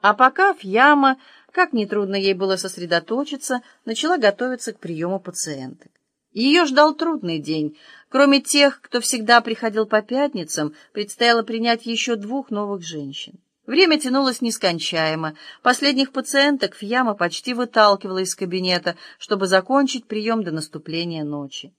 А пока Фьяма, как нетрудно ей было сосредоточиться, начала готовиться к приему пациенток. Ее ждал трудный день. Кроме тех, кто всегда приходил по пятницам, предстояло принять еще двух новых женщин. Время тянулось нескончаемо. Последних пациенток Фьяма почти выталкивала из кабинета, чтобы закончить прием до наступления ночи.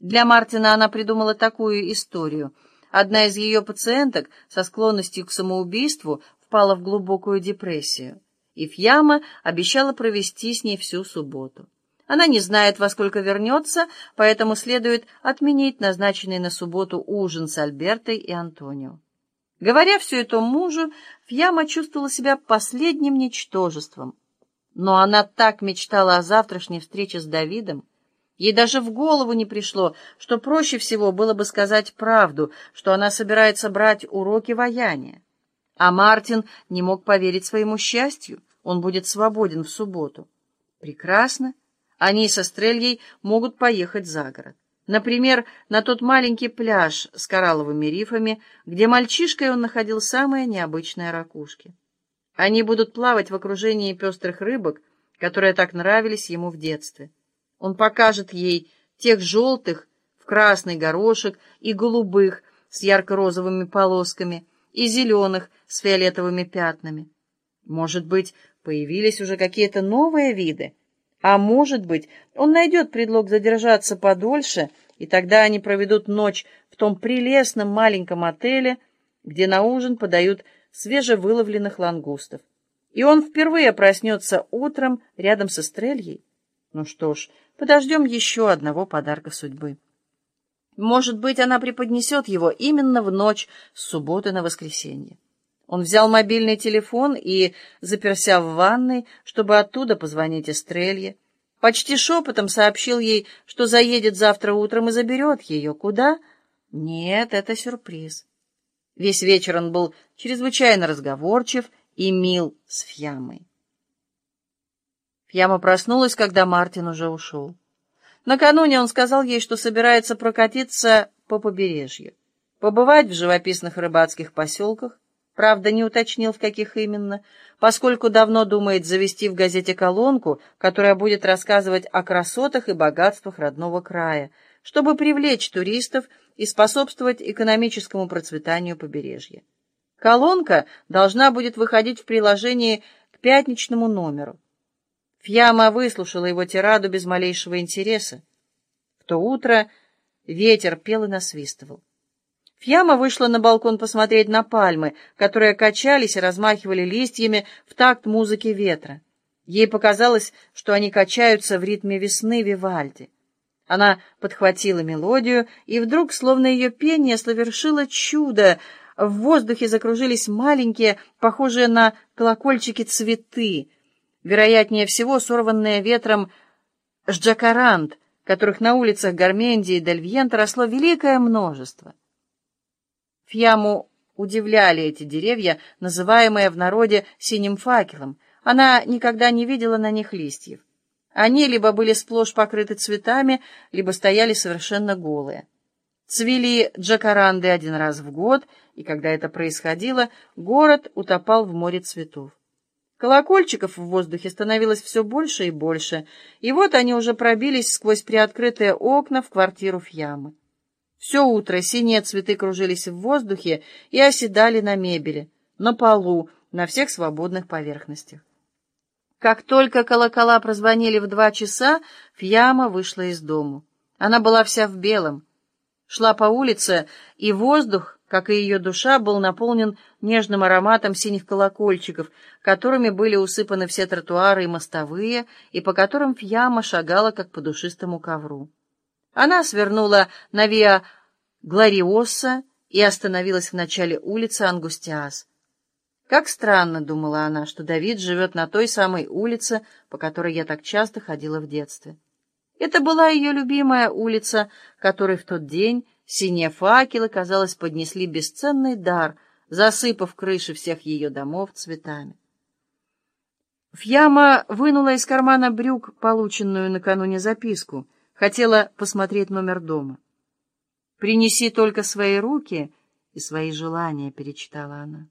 Для Мартина она придумала такую историю. Одна из ее пациенток со склонностью к самоубийству впала в глубокую депрессию, и Фьяма обещала провести с ней всю субботу. Она не знает, во сколько вернется, поэтому следует отменить назначенный на субботу ужин с Альбертой и Антонио. Говоря все это мужу, Фьяма чувствовала себя последним ничтожеством. Но она так мечтала о завтрашней встрече с Давидом. Ей даже в голову не пришло, что проще всего было бы сказать правду, что она собирается брать уроки ваяния. А Мартин не мог поверить своему счастью. Он будет свободен в субботу. Прекрасно. Они со Стрельей могут поехать за город. Например, на тот маленький пляж с коралловыми рифами, где мальчишкой он находил самые необычные ракушки. Они будут плавать в окружении пестрых рыбок, которые так нравились ему в детстве. Он покажет ей тех желтых в красный горошек и голубых с ярко-розовыми полосками и зеленых с фиолетовыми пятнами. Может быть, появились уже какие-то новые виды, а может быть, он найдет предлог задержаться подольше, и тогда они проведут ночь в том прелестном маленьком отеле, где на ужин подают свежевыловленных лангустов. И он впервые проснется утром рядом со Стрельей. Ну что ж, подождем еще одного подарка судьбы. Может быть, она преподнесет его именно в ночь с субботы на воскресенье. Он взял мобильный телефон и заперся в ванной, чтобы оттуда позвонить Эстрелье. Почти шепотом сообщил ей, что заедет завтра утром и заберет ее. Куда? Нет, это сюрприз. Весь вечер он был чрезвычайно разговорчив и мил с Фьямой. Фьяма проснулась, когда Мартин уже ушел. Накануне он сказал ей, что собирается прокатиться по побережью, побывать в живописных рыбацких поселках, правда, не уточнил, в каких именно, поскольку давно думает завести в газете колонку, которая будет рассказывать о красотах и богатствах родного края, чтобы привлечь туристов и способствовать экономическому процветанию побережья. Колонка должна будет выходить в приложении к пятничному номеру. Фьяма выслушала его тираду без малейшего интереса. В то утро ветер пел и насвистывал. Фьяма вышла на балкон посмотреть на пальмы, которые качались и размахивали листьями в такт музыки ветра. Ей показалось, что они качаются в ритме весны Вивальди. Она подхватила мелодию, и вдруг, словно ее пение совершило чудо, в воздухе закружились маленькие, похожие на колокольчики цветы, вероятнее всего сорванные ветром жджакарант, которых на улицах Гармендии и Дельвьента росло великое множество. Фьяму удивляли эти деревья, называемые в народе синим факелом. Она никогда не видела на них листьев. Они либо были сплошь покрыты цветами, либо стояли совершенно голые. Цвели джакаранды один раз в год, и когда это происходило, город утопал в море цветов. Колокольчиков в воздухе становилось все больше и больше, и вот они уже пробились сквозь приоткрытые окна в квартиру Фьямы. Все утро синие цветы кружились в воздухе и оседали на мебели, на полу, на всех свободных поверхностях. Как только колокола прозвонили в два часа, Фьяма вышла из дому. Она была вся в белом. Шла по улице, и воздух как и ее душа, был наполнен нежным ароматом синих колокольчиков, которыми были усыпаны все тротуары и мостовые, и по которым Фьяма шагала, как по душистому ковру. Она свернула на Виа Глариоса и остановилась в начале улицы Ангустиас. Как странно, — думала она, — что Давид живет на той самой улице, по которой я так часто ходила в детстве. Это была ее любимая улица, которой в тот день Синие факелы, казалось, поднесли бесценный дар, засыпав крыши всех ее домов цветами. Фьяма вынула из кармана брюк полученную накануне записку. Хотела посмотреть номер дома. «Принеси только свои руки и свои желания», — перечитала она.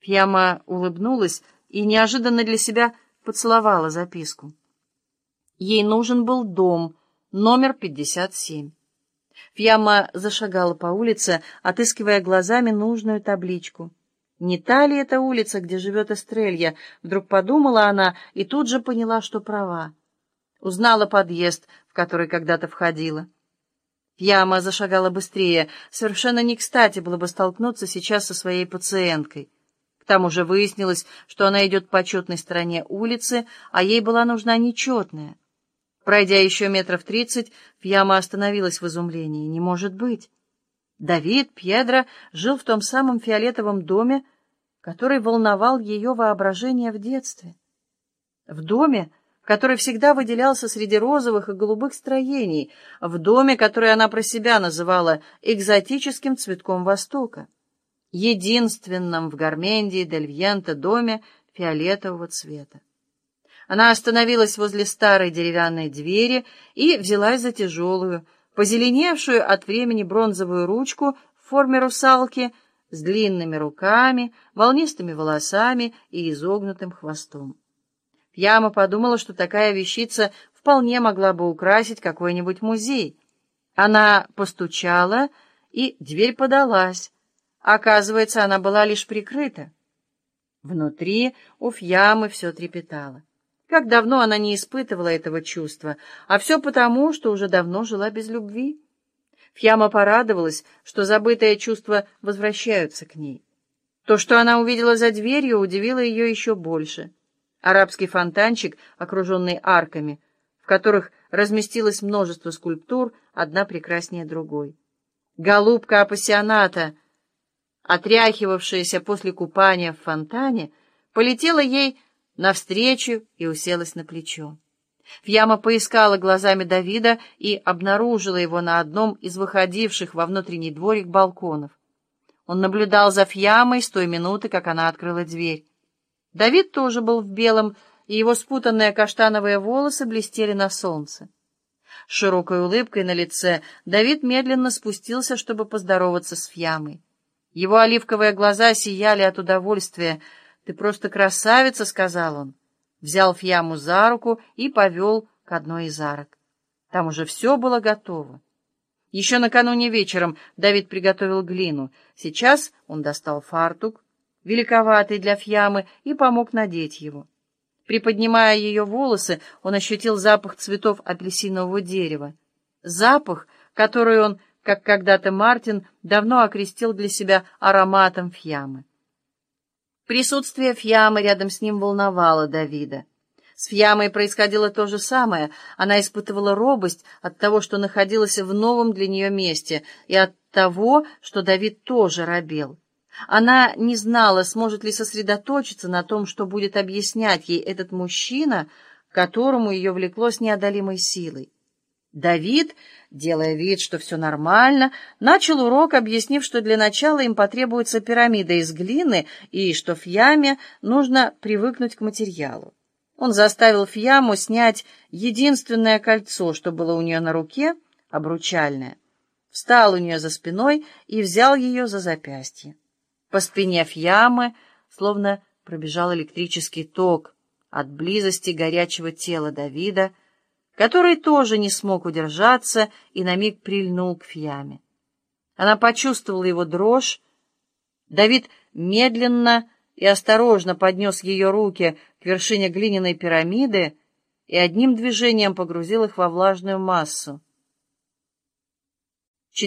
Фьяма улыбнулась и неожиданно для себя поцеловала записку. Ей нужен был дом, номер 57. Фьяма зашагала по улице, отыскивая глазами нужную табличку. Не та ли это улица, где живет Эстрелья? Вдруг подумала она и тут же поняла, что права. Узнала подъезд, в который когда-то входила. Фьяма зашагала быстрее. Совершенно не кстати было бы столкнуться сейчас со своей пациенткой. К тому же выяснилось, что она идет по четной стороне улицы, а ей была нужна нечетная. Пройдя еще метров тридцать, Фьяма остановилась в изумлении. Не может быть! Давид Пьедро жил в том самом фиолетовом доме, который волновал ее воображение в детстве. В доме, который всегда выделялся среди розовых и голубых строений, в доме, который она про себя называла экзотическим цветком Востока, единственном в Гармендии дель Вьента доме фиолетового цвета. Она остановилась возле старой деревянной двери и взялась за тяжелую, позеленевшую от времени бронзовую ручку в форме русалки с длинными руками, волнистыми волосами и изогнутым хвостом. Пьяма подумала, что такая вещица вполне могла бы украсить какой-нибудь музей. Она постучала, и дверь подалась. Оказывается, она была лишь прикрыта. Внутри у Фьямы все трепетало. Как давно она не испытывала этого чувства, а все потому, что уже давно жила без любви. Фьяма порадовалась, что забытые чувства возвращаются к ней. То, что она увидела за дверью, удивило ее еще больше. Арабский фонтанчик, окруженный арками, в которых разместилось множество скульптур, одна прекраснее другой. Голубка апассионата, отряхивавшаяся после купания в фонтане, полетела ей навстречу и уселась на плечо. Фьяма поискала глазами Давида и обнаружила его на одном из выходивших во внутренний дворик балконов. Он наблюдал за Фьямой с той минуты, как она открыла дверь. Давид тоже был в белом, и его спутанные каштановые волосы блестели на солнце. С широкой улыбкой на лице Давид медленно спустился, чтобы поздороваться с Фьямой. Его оливковые глаза сияли от удовольствия — «Ты просто красавица», — сказал он. Взял Фьяму за руку и повел к одной из арок. Там уже все было готово. Еще накануне вечером Давид приготовил глину. Сейчас он достал фартук, великоватый для Фьямы, и помог надеть его. Приподнимая ее волосы, он ощутил запах цветов апельсинового дерева. Запах, который он, как когда-то Мартин, давно окрестил для себя ароматом Фьямы. Присутствие Фьямы рядом с ним волновало Давида. С Фьямой происходило то же самое. Она испытывала робость от того, что находилась в новом для нее месте, и от того, что Давид тоже робел. Она не знала, сможет ли сосредоточиться на том, что будет объяснять ей этот мужчина, которому ее влекло с неодолимой силой. Давид, делая вид, что все нормально, начал урок, объяснив, что для начала им потребуется пирамида из глины и что Фьяме нужно привыкнуть к материалу. Он заставил Фьяму снять единственное кольцо, что было у нее на руке, обручальное. Встал у нее за спиной и взял ее за запястье. По спине Фьямы словно пробежал электрический ток от близости горячего тела Давида, который тоже не смог удержаться и на миг прильнул к Фьяме. Она почувствовала его дрожь. Давид медленно и осторожно поднес ее руки к вершине глиняной пирамиды и одним движением погрузил их во влажную массу.